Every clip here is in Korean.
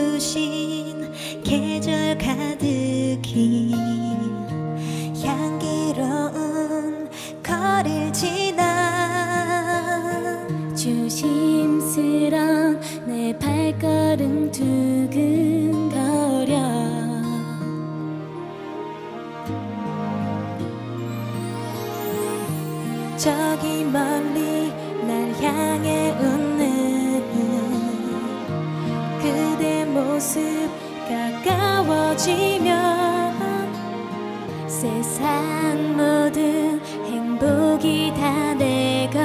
눈부신 계절 가득히 향기로운 거리를 지 저기 멀리 날 향해 웃는 그대 모습 가까워지면 세상 모든 행복이 다 내 것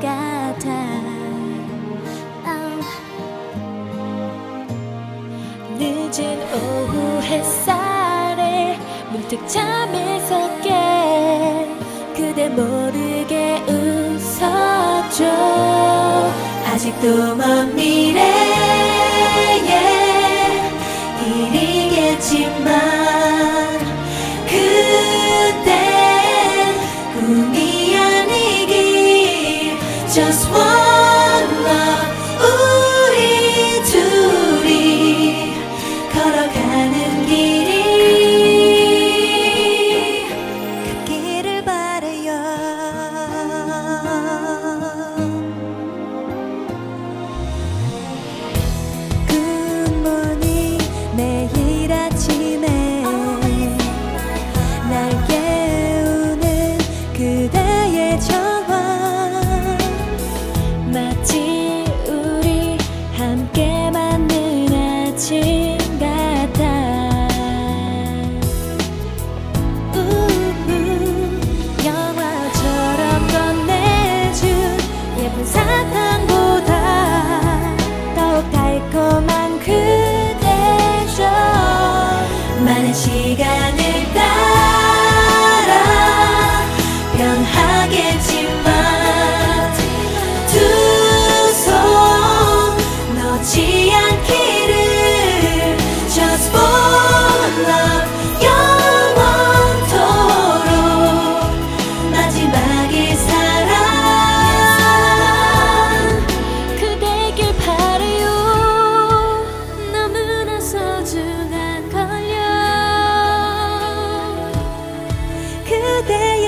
같아. 아, 늦은 오후 햇살에 문득 잠에서 아직도 먼 미래에 일이겠지만 그땐 꿈이 아니길 just 미친 같아. 영화처럼 건네준 예쁜 사탕보다 더욱 달콤한 그대죠 많은 시간을 따라 변하겠지만 두손 넣지 않기를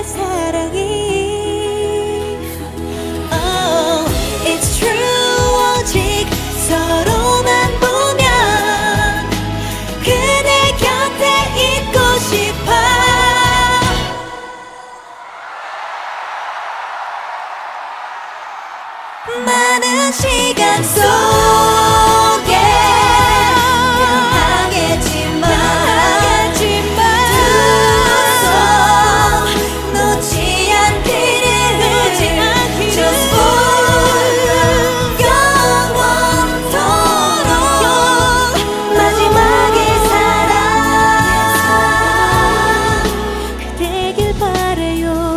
사랑이. Oh, It's true 오직 서로만 보면 그대 곁에 있고 싶어. 많은 시간 속 말해요.